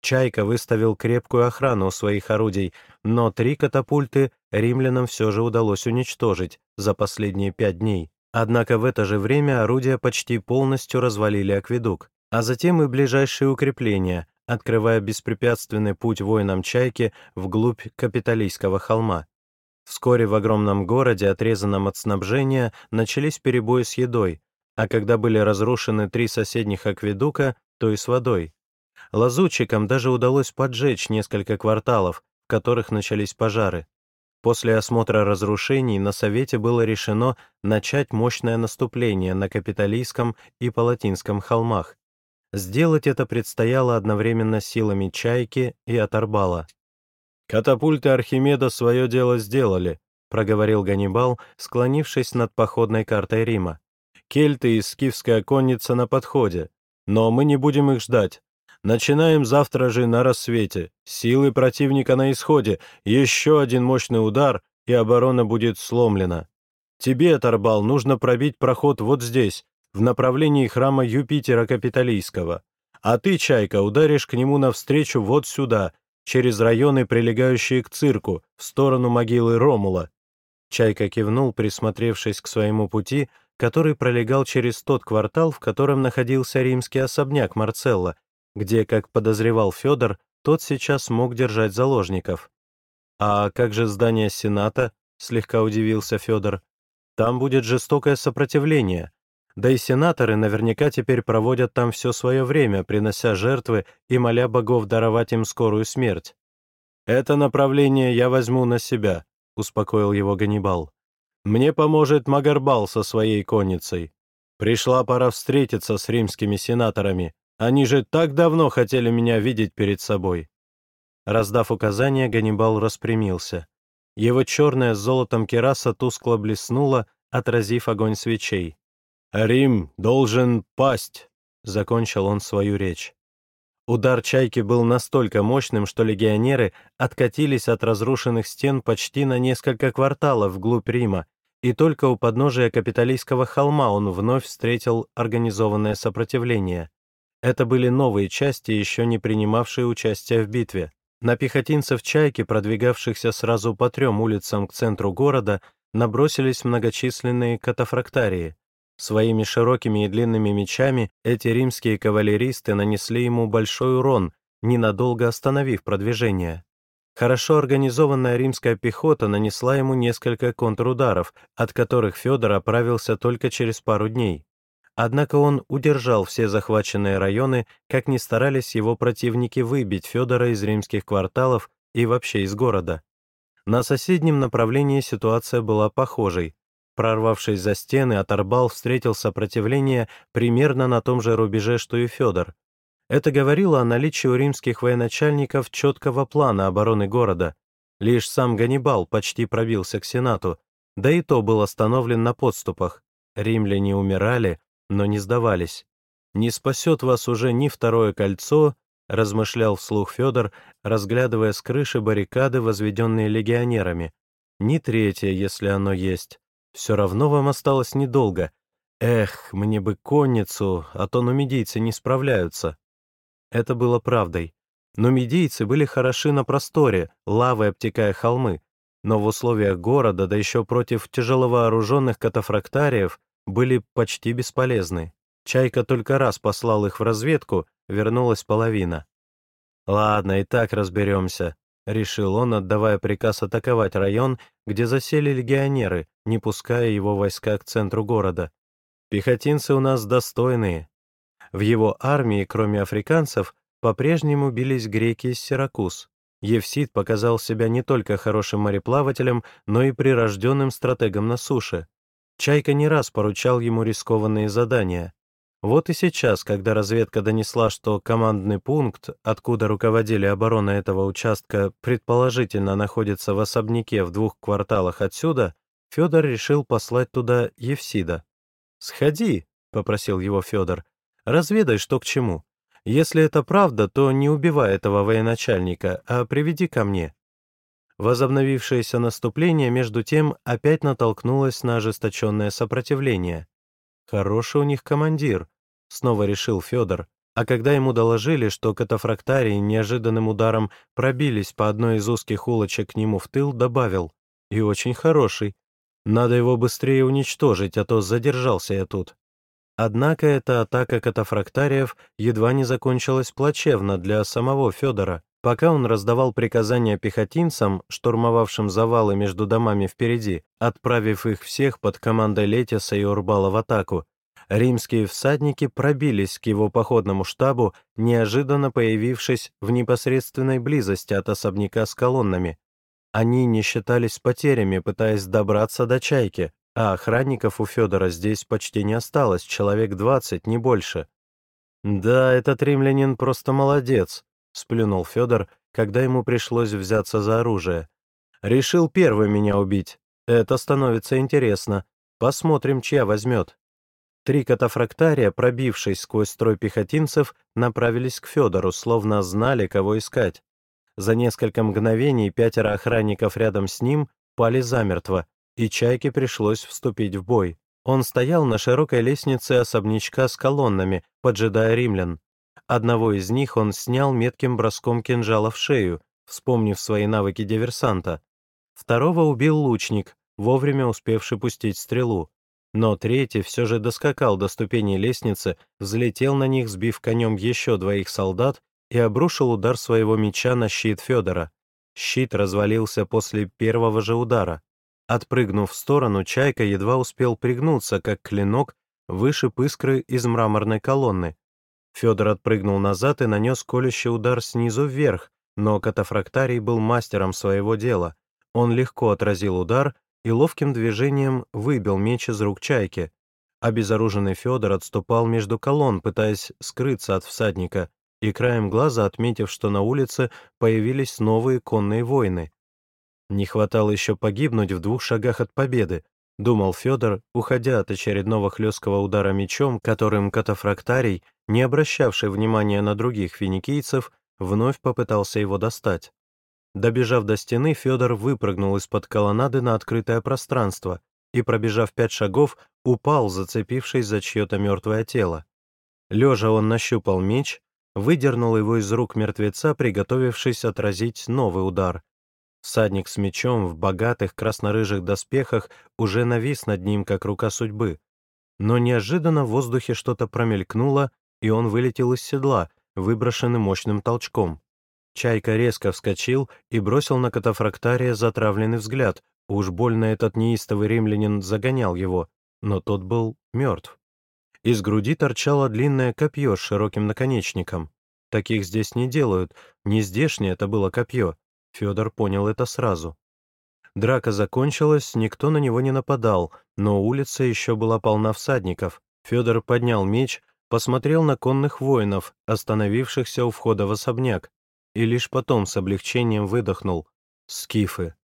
S1: Чайка выставил крепкую охрану у своих орудий, но три катапульты римлянам все же удалось уничтожить за последние пять дней. Однако в это же время орудия почти полностью развалили акведук, а затем и ближайшие укрепления, открывая беспрепятственный путь воинам Чайки вглубь Капитолийского холма. Вскоре в огромном городе, отрезанном от снабжения, начались перебои с едой, а когда были разрушены три соседних акведука, то и с водой. Лазутчикам даже удалось поджечь несколько кварталов, в которых начались пожары. После осмотра разрушений на Совете было решено начать мощное наступление на Капитолийском и Палатинском холмах. Сделать это предстояло одновременно силами Чайки и Аторбала.
S2: «Катапульты Архимеда свое дело сделали», — проговорил Ганнибал, склонившись над походной картой Рима. «Кельты и скифская конница на подходе, но мы не будем их ждать. Начинаем завтра же на рассвете. Силы противника на исходе. Еще один мощный удар, и оборона будет сломлена. Тебе, Тарбал, нужно пробить проход вот здесь, в направлении храма Юпитера Капитолийского. А ты, Чайка, ударишь к нему навстречу вот сюда, через районы, прилегающие к цирку, в сторону могилы Ромула.
S1: Чайка кивнул, присмотревшись к своему пути, который пролегал через тот квартал, в котором находился римский особняк Марцелла, где, как подозревал Федор, тот сейчас мог держать заложников. «А как же здание Сената?» — слегка удивился Федор. «Там будет жестокое сопротивление. Да и сенаторы наверняка теперь проводят там все свое время, принося жертвы и моля богов даровать им скорую смерть».
S2: «Это направление я возьму на себя», — успокоил его Ганнибал. «Мне поможет Магарбал со своей конницей. Пришла пора встретиться с римскими сенаторами, они же так давно хотели меня видеть перед собой».
S1: Раздав указания, Ганнибал распрямился. Его черная с золотом кераса тускло блеснула, отразив огонь свечей.
S2: «Рим должен пасть», — закончил он свою речь.
S1: Удар чайки был настолько мощным, что легионеры откатились от разрушенных стен почти на несколько кварталов вглубь Рима, и только у подножия Капитолийского холма он вновь встретил организованное сопротивление. Это были новые части, еще не принимавшие участие в битве. На пехотинцев «Чайки», продвигавшихся сразу по трем улицам к центру города, набросились многочисленные катафрактарии. Своими широкими и длинными мечами эти римские кавалеристы нанесли ему большой урон, ненадолго остановив продвижение. Хорошо организованная римская пехота нанесла ему несколько контрударов, от которых Федор оправился только через пару дней. Однако он удержал все захваченные районы, как ни старались его противники выбить Федора из римских кварталов и вообще из города. На соседнем направлении ситуация была похожей. Прорвавшись за стены, Аторбал встретил сопротивление примерно на том же рубеже, что и Федор. Это говорило о наличии у римских военачальников четкого плана обороны города. Лишь сам Ганнибал почти пробился к Сенату, да и то был остановлен на подступах. Римляне умирали, но не сдавались. «Не спасет вас уже ни второе кольцо», — размышлял вслух Федор, разглядывая с крыши баррикады, возведенные легионерами. «Ни третье, если оно есть. Все равно вам осталось недолго. Эх, мне бы конницу, а то нумидийцы не справляются». Это было правдой. Нумидийцы были хороши на просторе, лавой обтекая холмы, но в условиях города, да еще против тяжеловооруженных катафрактариев, были почти бесполезны. Чайка только раз послал их в разведку, вернулась половина. «Ладно, и так разберемся», — решил он, отдавая приказ атаковать район, где засели легионеры, не пуская его войска к центру города. «Пехотинцы у нас достойные». В его армии, кроме африканцев, по-прежнему бились греки из Сиракуз. Евсид показал себя не только хорошим мореплавателем, но и прирожденным стратегом на суше. Чайка не раз поручал ему рискованные задания. Вот и сейчас, когда разведка донесла, что командный пункт, откуда руководили обороной этого участка, предположительно находится в особняке в двух кварталах отсюда, Федор решил послать туда Евсида. «Сходи», — попросил его Федор, — «разведай, что к чему. Если это правда, то не убивай этого военачальника, а приведи ко мне. Возобновившееся наступление, между тем, опять натолкнулось на ожесточенное сопротивление. «Хороший у них командир», — снова решил Федор, а когда ему доложили, что катафрактарии неожиданным ударом пробились по одной из узких улочек к нему в тыл, добавил «И очень хороший. Надо его быстрее уничтожить, а то задержался я тут». Однако эта атака катафрактариев едва не закончилась плачевно для самого Федора. Пока он раздавал приказания пехотинцам, штурмовавшим завалы между домами впереди, отправив их всех под командой Летиса и Урбала в атаку, римские всадники пробились к его походному штабу, неожиданно появившись в непосредственной близости от особняка с колоннами.
S2: Они не считались потерями, пытаясь добраться до чайки, а охранников у Федора здесь почти не осталось, человек двадцать, не больше. «Да, этот римлянин просто молодец», — сплюнул Федор, когда ему пришлось взяться за оружие. «Решил первый меня убить. Это становится интересно. Посмотрим, чья возьмет». Три катафрактария, пробившись сквозь строй пехотинцев, направились к Федору, словно знали, кого искать. За несколько мгновений пятеро охранников рядом с ним пали замертво, и Чайке пришлось вступить в бой. Он стоял на широкой лестнице особнячка с колоннами, поджидая римлян. Одного из них он снял метким броском кинжала в шею, вспомнив свои навыки диверсанта. Второго убил лучник, вовремя успевший пустить стрелу. Но третий все же доскакал до ступеней лестницы, взлетел на них, сбив конем еще двоих солдат и обрушил удар своего меча на щит Федора. Щит развалился после первого же удара. Отпрыгнув в сторону, Чайка едва успел пригнуться, как клинок вышиб искры из мраморной колонны. Федор отпрыгнул назад и нанес колющий удар снизу вверх, но катафрактарий был мастером своего дела. Он легко отразил удар и ловким движением выбил меч из рук Чайки. Обезоруженный Федор отступал между колонн, пытаясь скрыться от всадника, и краем глаза отметив, что на улице появились новые конные воины. Не хватало еще погибнуть в двух шагах от победы, думал Федор, уходя от очередного хлесткого удара мечом, которым катафрактарий, не обращавший внимания на других финикийцев, вновь попытался его достать. Добежав до стены, Федор выпрыгнул из-под колоннады на открытое пространство и, пробежав пять шагов, упал, зацепившись за чье-то мертвое тело. Лежа он нащупал меч, выдернул его из рук мертвеца, приготовившись отразить новый удар, Всадник с мечом в богатых красно-рыжих доспехах уже навис над ним, как рука судьбы. Но неожиданно в воздухе что-то промелькнуло, и он вылетел из седла, выброшенный мощным толчком. Чайка резко вскочил и бросил на катафрактария затравленный взгляд. Уж больно этот неистовый римлянин загонял его, но тот был мертв. Из груди торчало длинное копье с широким наконечником. Таких здесь не делают, не здешнее это было копье, Федор понял это сразу. Драка закончилась, никто на него не нападал, но улица еще была полна всадников. Федор поднял меч, посмотрел на конных воинов, остановившихся у входа в особняк, и лишь потом с облегчением выдохнул. Скифы.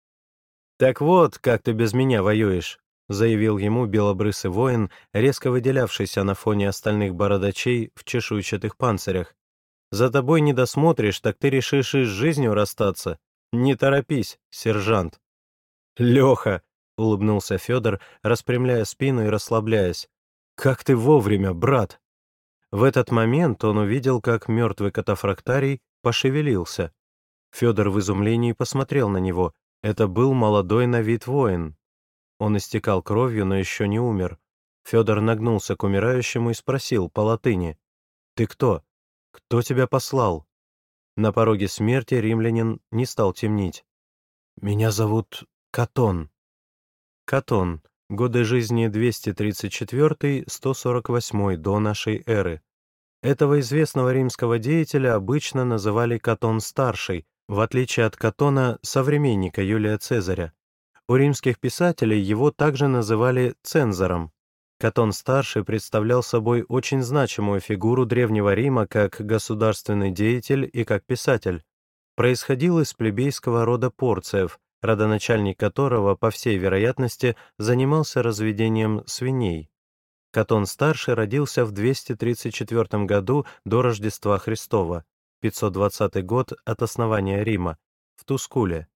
S2: «Так вот, как ты без меня воюешь», — заявил ему белобрысый воин, резко выделявшийся на фоне остальных бородачей в чешуйчатых панцирях. «За тобой не досмотришь, так ты решишь и с жизнью расстаться. «Не торопись, сержант». «Леха», — улыбнулся Федор, распрямляя спину и расслабляясь. «Как ты вовремя, брат!» В этот момент он увидел, как мертвый катафрактарий пошевелился. Федор в изумлении посмотрел на него. Это был молодой на вид воин. Он истекал кровью, но еще не умер. Федор нагнулся к умирающему и спросил по латыни. «Ты кто? Кто тебя послал?» На пороге смерти римлянин не стал темнить. «Меня зовут Катон». Катон. Годы жизни 234-148 до нашей эры. Этого известного римского деятеля обычно называли Катон-старший, в отличие от Катона, современника Юлия Цезаря. У римских писателей его также называли цензором. Катон-старший представлял собой очень значимую фигуру Древнего Рима как государственный деятель и как писатель. Происходил из плебейского рода порциев, родоначальник которого, по всей вероятности, занимался разведением свиней. Катон-старший родился в 234 году до Рождества Христова, 520 год от основания Рима, в Тускуле.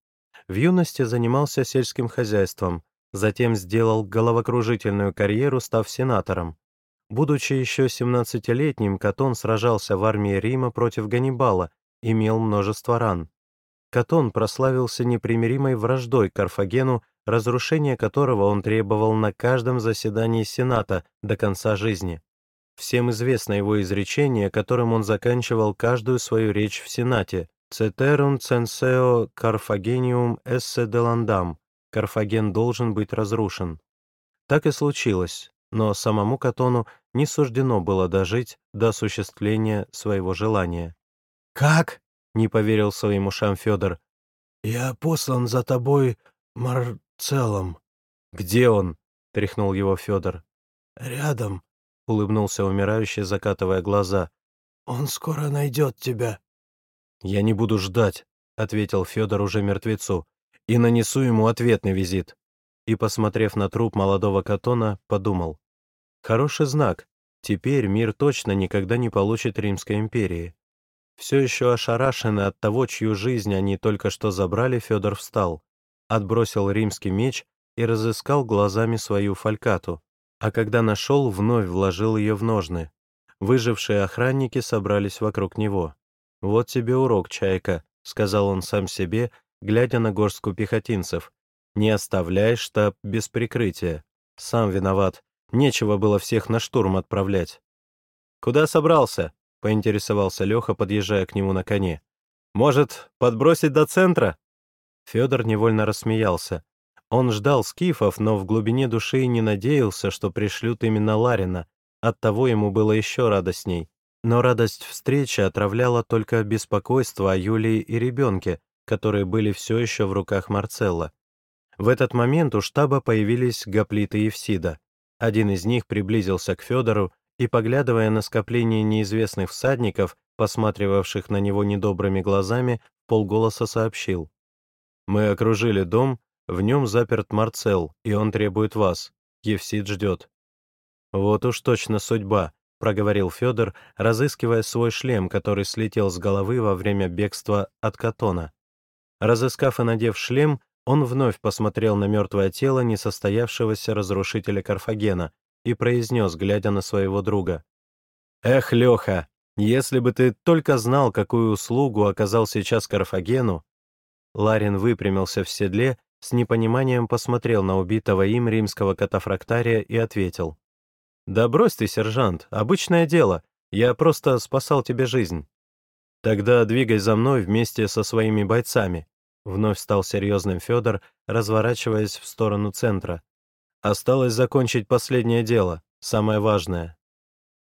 S2: В юности занимался сельским хозяйством, Затем сделал головокружительную карьеру, став сенатором. Будучи еще 17-летним, Катон сражался в армии Рима против Ганнибала, имел множество ран. Катон прославился непримиримой враждой к Карфагену, разрушение которого он требовал на каждом заседании Сената до конца жизни. Всем известно его изречение, которым он заканчивал каждую свою речь в Сенате «Ceterum censeo Carfagenium esse delandam» Карфаген должен быть разрушен. Так и случилось, но самому Катону не суждено было дожить до осуществления своего желания. «Как?» — не поверил своим ушам Федор. «Я послан за тобой Марцелом».
S1: «Где он?» — тряхнул его Федор.
S2: «Рядом», —
S1: улыбнулся умирающий, закатывая глаза.
S2: «Он скоро найдет тебя».
S1: «Я не буду ждать», — ответил Федор уже мертвецу, «и нанесу ему ответный визит». И, посмотрев на труп молодого Катона, подумал. «Хороший знак. Теперь мир точно никогда не получит Римской империи». Все еще ошарашенный от того, чью жизнь они только что забрали, Федор встал, отбросил римский меч и разыскал глазами свою фалькату, а когда нашел, вновь вложил ее в ножны. Выжившие охранники собрались вокруг него. «Вот тебе урок, Чайка», — сказал он сам себе, глядя на горстку пехотинцев. «Не оставляй штаб без прикрытия. Сам виноват. Нечего было всех на штурм отправлять». «Куда собрался?» — поинтересовался Леха, подъезжая к нему на коне. «Может, подбросить до центра?» Федор невольно рассмеялся. Он ждал скифов, но в глубине души не надеялся, что пришлют именно Ларина. Оттого ему было еще радостней. Но радость встречи отравляла только беспокойство о Юлии и ребенке, которые были все еще в руках Марцелла. В этот момент у штаба появились Гоплит и Евсида. Один из них приблизился к Федору и, поглядывая на скопление неизвестных всадников, посматривавших на него недобрыми глазами, полголоса сообщил. «Мы окружили дом, в нем заперт Марцел, и он требует вас. Евсид ждет». «Вот уж точно судьба», — проговорил Федор, разыскивая свой шлем, который слетел с головы во время бегства от Катона. Разыскав и надев шлем, он вновь посмотрел на мертвое тело несостоявшегося разрушителя Карфагена, и произнес, глядя на своего друга. «Эх, Леха, если бы ты только знал, какую услугу оказал сейчас Карфагену!» Ларин выпрямился в седле, с непониманием посмотрел на убитого им римского катафрактария и ответил. «Да брось ты, сержант, обычное дело, я просто спасал тебе жизнь». «Тогда двигай за мной вместе со своими бойцами», — вновь стал серьезным Федор, разворачиваясь в сторону центра. Осталось закончить последнее дело, самое важное.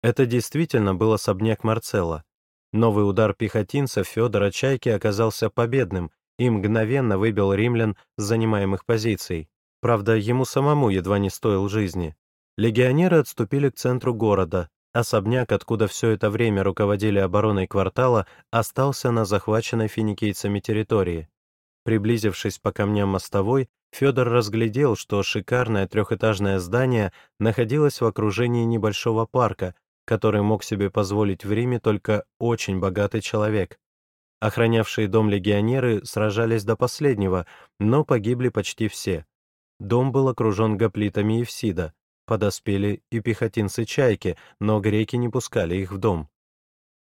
S1: Это действительно был особняк Марцелла. Новый удар пехотинцев Федора Чайки оказался победным и мгновенно выбил римлян с занимаемых позиций. Правда, ему самому едва не стоил жизни. Легионеры отступили к центру города. Особняк, откуда все это время руководили обороной квартала, остался на захваченной финикийцами территории. Приблизившись по камням мостовой, Федор разглядел, что шикарное трехэтажное здание находилось в окружении небольшого парка, который мог себе позволить в Риме только очень богатый человек. Охранявшие дом легионеры сражались до последнего, но погибли почти все. Дом был окружен гоплитами Евсида, подоспели и пехотинцы Чайки, но греки не пускали их в дом.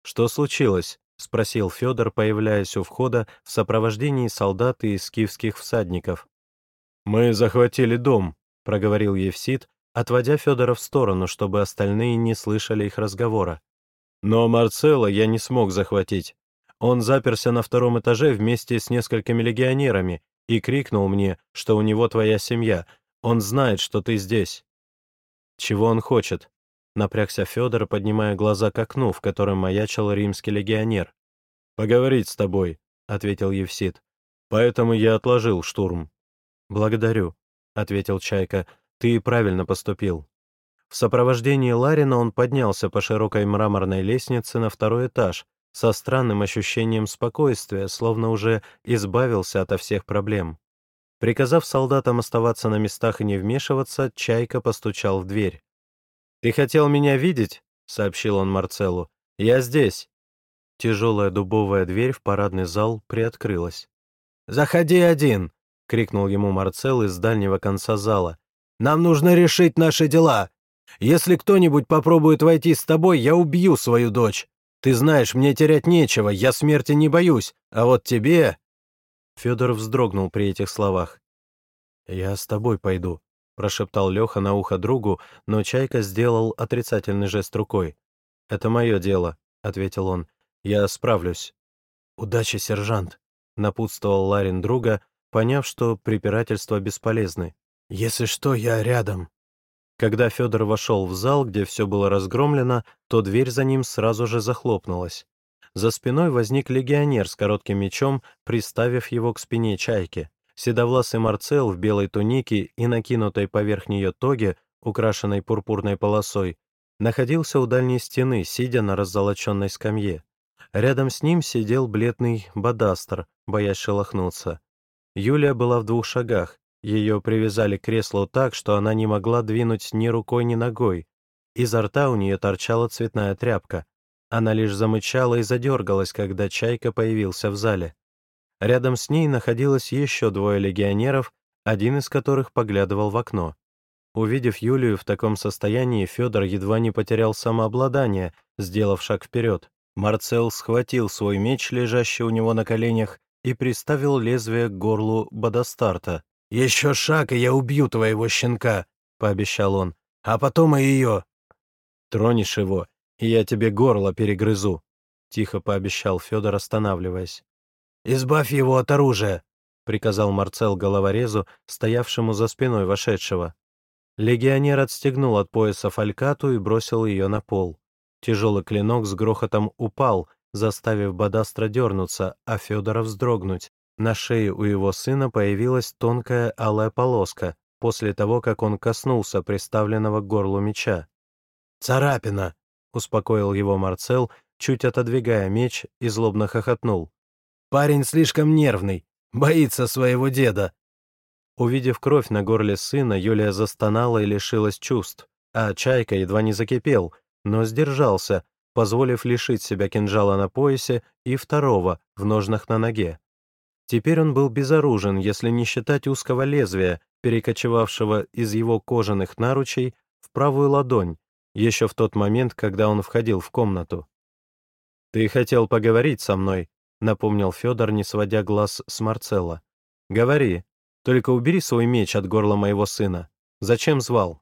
S1: Что случилось? — спросил Федор, появляясь у входа в сопровождении солдат и скифских всадников. «Мы захватили дом», — проговорил Евсид, отводя Федора в сторону, чтобы остальные не слышали их разговора. «Но Марцела я не смог захватить. Он заперся на втором этаже вместе с несколькими легионерами и крикнул мне, что у него твоя семья. Он знает, что ты здесь». «Чего он хочет?» — напрягся Федор, поднимая глаза к окну, в котором маячил римский легионер. «Поговорить с тобой», — ответил Евсид. «Поэтому я отложил штурм». «Благодарю», — ответил Чайка, — «ты правильно поступил». В сопровождении Ларина он поднялся по широкой мраморной лестнице на второй этаж со странным ощущением спокойствия, словно уже избавился ото всех проблем. Приказав солдатам оставаться на местах и не вмешиваться, Чайка постучал в дверь. «Ты хотел меня видеть?» — сообщил он Марцеллу. «Я здесь». Тяжелая дубовая дверь в парадный зал приоткрылась. «Заходи один!» — крикнул ему Марцел из дальнего конца зала. «Нам нужно решить наши дела. Если кто-нибудь попробует войти с тобой, я убью свою дочь. Ты знаешь, мне терять нечего, я смерти не боюсь, а вот тебе...» Федор вздрогнул при этих словах. «Я с тобой пойду», — прошептал Леха на ухо другу, но Чайка сделал отрицательный жест рукой. «Это мое дело», — ответил он. «Я справлюсь». «Удачи, сержант», — напутствовал Ларин друга, поняв, что препирательства бесполезны. «Если что, я рядом». Когда Федор вошел в зал, где все было разгромлено, то дверь за ним сразу же захлопнулась.
S2: за спиной возник легионер с коротким мечом, приставив его к спине чайки. Седовласый Марцел в белой тунике и накинутой поверх нее тоге, украшенной пурпурной полосой, находился у дальней стены, сидя на раззолоченной скамье. Рядом с ним сидел бледный бадастер, боясь шелохнуться. Юлия была в двух шагах, ее привязали к креслу так, что она не могла двинуть ни рукой, ни ногой. Изо рта у нее торчала цветная тряпка. Она лишь замычала и задергалась, когда Чайка появился в зале. Рядом с ней находилось еще двое легионеров, один из которых поглядывал в окно. Увидев Юлию в таком состоянии, Федор едва не потерял самообладание, сделав шаг вперед. Марцел схватил свой меч, лежащий у него на коленях, и приставил лезвие к горлу Бодастарта.
S3: «Еще шаг, и я убью твоего щенка», — пообещал он. «А потом и ее».
S2: «Тронешь его, и я тебе горло перегрызу», — тихо пообещал Федор, останавливаясь.
S3: «Избавь его от оружия», —
S2: приказал Марцел головорезу, стоявшему за спиной вошедшего. Легионер отстегнул от пояса фалькату и бросил ее на пол. Тяжелый клинок с грохотом упал, заставив Бадастра дернуться, а Федора вздрогнуть. На шее у его сына появилась тонкая алая полоска после того, как он коснулся приставленного к горлу меча.
S3: «Царапина!» — успокоил его Марцел, чуть отодвигая меч, и злобно хохотнул. Парень слишком нервный, боится своего деда».
S2: Увидев кровь на горле сына, Юлия застонала и лишилась чувств, а Чайка едва не закипел, но сдержался, позволив лишить себя кинжала на поясе и второго в ножнах на ноге. Теперь он был безоружен, если не считать узкого лезвия, перекочевавшего из его кожаных наручей в правую ладонь, еще в тот момент, когда он входил в комнату. «Ты хотел поговорить со мной», — напомнил Федор, не сводя глаз с Марцелла. «Говори, только убери свой меч от горла моего сына. Зачем звал?»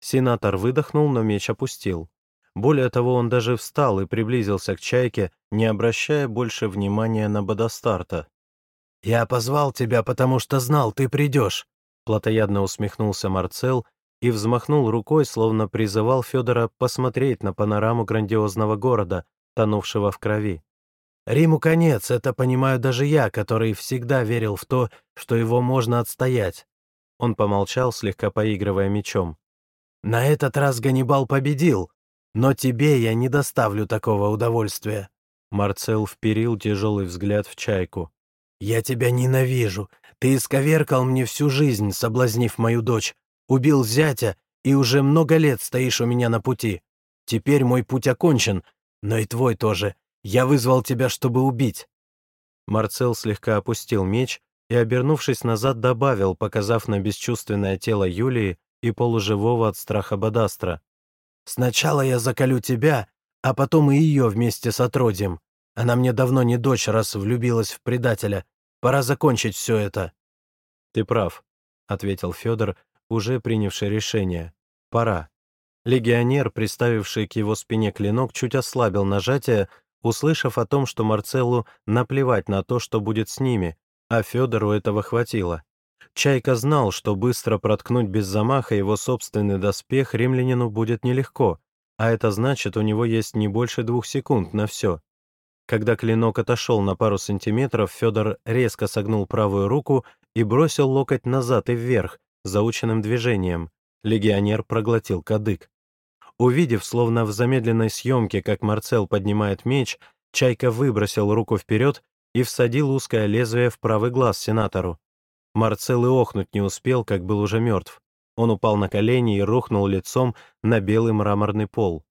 S2: Сенатор выдохнул, но меч опустил. Более того, он даже встал и приблизился к чайке, не обращая больше внимания на Бодостарта.
S3: «Я позвал тебя, потому что знал, ты придешь», — плотоядно усмехнулся Марцел и взмахнул рукой, словно призывал Федора посмотреть на панораму грандиозного города, тонувшего в крови. Риму конец, это понимаю даже я, который всегда верил в то, что его можно отстоять. Он помолчал, слегка поигрывая мечом. На этот раз Ганнибал победил, но тебе я не доставлю такого удовольствия.
S2: Марцел вперил тяжелый взгляд в чайку.
S3: «Я тебя ненавижу. Ты исковеркал мне всю жизнь, соблазнив мою дочь. Убил зятя, и уже много лет стоишь у меня на пути. Теперь мой путь окончен, но и твой тоже. Я вызвал тебя, чтобы убить».
S2: Марцел слегка опустил меч и, обернувшись назад, добавил, показав на бесчувственное тело Юлии и полуживого от страха Бадастра.
S3: «Сначала я заколю тебя, а потом и ее вместе с отродьем. Она мне давно не дочь, раз влюбилась в предателя. Пора закончить все это».
S2: «Ты прав», — ответил Федор, уже принявший решение. «Пора». Легионер, приставивший к его спине клинок, чуть ослабил нажатие, услышав о том, что Марцеллу наплевать на то, что будет с ними, а Федору этого хватило. Чайка знал, что быстро проткнуть без замаха его собственный доспех римлянину будет нелегко, а это значит, у него есть не больше двух секунд на все. Когда клинок отошел на пару сантиметров, Федор резко согнул правую руку и бросил локоть назад и вверх, заученным движением. Легионер проглотил кадык. Увидев, словно в замедленной съемке, как Марцел поднимает меч, Чайка выбросил руку вперед и всадил узкое лезвие в правый глаз сенатору. Марцел и охнуть не успел, как был уже мертв. Он упал на колени и рухнул лицом на белый мраморный пол.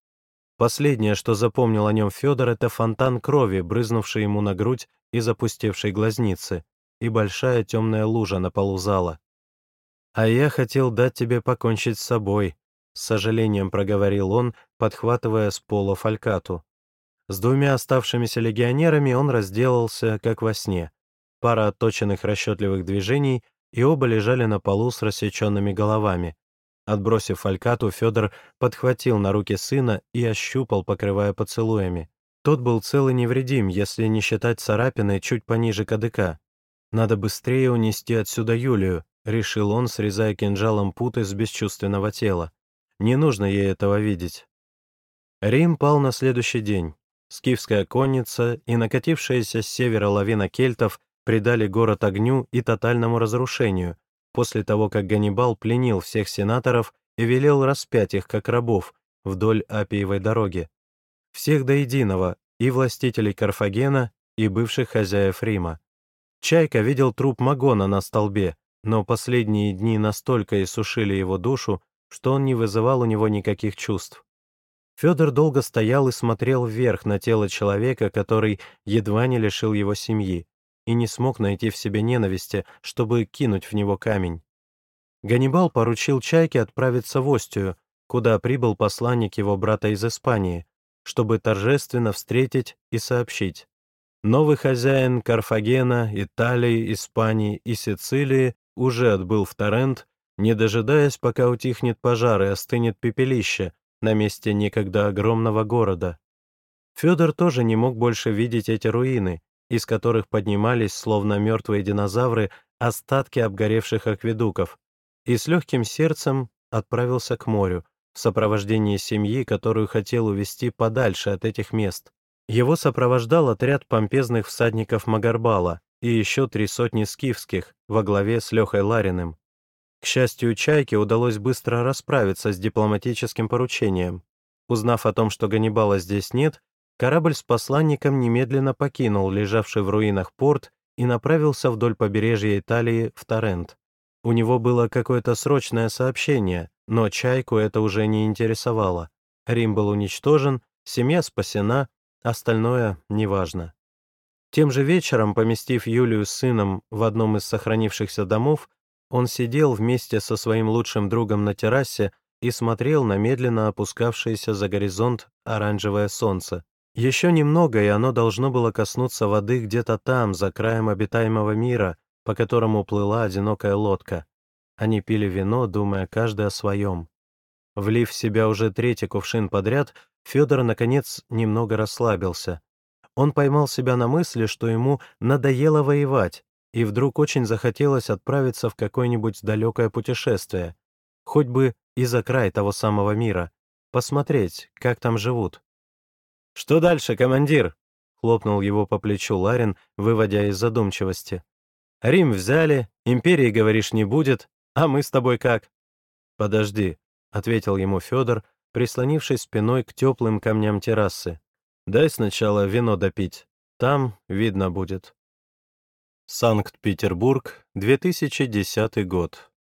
S2: Последнее, что запомнил о нем Федор, это фонтан крови, брызнувший ему на грудь и запустевшей глазницы, и большая темная лужа на полу зала. «А я хотел дать тебе покончить с собой», — с сожалением проговорил он, подхватывая с пола фалькату. С двумя оставшимися легионерами он разделался, как во сне. Пара отточенных расчетливых движений, и оба лежали на полу с рассеченными головами. Отбросив фалькату, Федор подхватил на руки сына и ощупал, покрывая поцелуями. Тот был цел и невредим, если не считать царапины чуть пониже кадыка. «Надо быстрее унести отсюда Юлию», — решил он, срезая кинжалом путы с бесчувственного тела. Не нужно ей этого видеть. Рим пал на следующий день. скифская конница и накатившаяся с севера лавина кельтов придали город огню и тотальному разрушению, после того, как Ганнибал пленил всех сенаторов и велел распять их, как рабов, вдоль Апиевой дороги. Всех до единого, и властителей Карфагена, и бывших хозяев Рима. Чайка видел труп Магона на столбе, но последние дни настолько иссушили его душу, что он не вызывал у него никаких чувств. Федор долго стоял и смотрел вверх на тело человека, который едва не лишил его семьи, и не смог найти в себе ненависти, чтобы кинуть в него камень. Ганнибал поручил Чайке отправиться в Остию, куда прибыл посланник его брата из Испании, чтобы торжественно встретить и сообщить. Новый хозяин Карфагена, Италии, Испании и Сицилии уже отбыл в Торрент, не дожидаясь, пока утихнет пожар и остынет пепелище на месте некогда огромного города. Федор тоже не мог больше видеть эти руины, из которых поднимались, словно мертвые динозавры, остатки обгоревших акведуков, и с легким сердцем отправился к морю, в сопровождении семьи, которую хотел увести подальше от этих мест. Его сопровождал отряд помпезных всадников Магарбала и еще три сотни скифских во главе с Лехой Лариным. К счастью, Чайке удалось быстро расправиться с дипломатическим поручением. Узнав о том, что Ганнибала здесь нет, Корабль с посланником немедленно покинул лежавший в руинах порт и направился вдоль побережья Италии в Торрент. У него было какое-то срочное сообщение, но Чайку это уже не интересовало. Рим был уничтожен, семья спасена, остальное неважно. Тем же вечером, поместив Юлию с сыном в одном из сохранившихся домов, он сидел вместе со своим лучшим другом на террасе и смотрел на медленно опускавшееся за горизонт оранжевое солнце. Еще немного, и оно должно было коснуться воды где-то там, за краем обитаемого мира, по которому плыла одинокая лодка. Они пили вино, думая каждый о своем. Влив в себя уже третий кувшин подряд, Федор, наконец, немного расслабился. Он поймал себя на мысли, что ему надоело воевать, и вдруг очень захотелось отправиться в какое-нибудь далекое путешествие, хоть бы и за край того самого мира, посмотреть, как там живут. «Что дальше, командир?» — хлопнул его по плечу Ларин, выводя из задумчивости. «Рим взяли, империи, говоришь, не будет, а мы с тобой как?» «Подожди», — ответил ему Федор, прислонившись спиной к теплым камням террасы. «Дай сначала вино допить, там видно будет». Санкт-Петербург, 2010 год.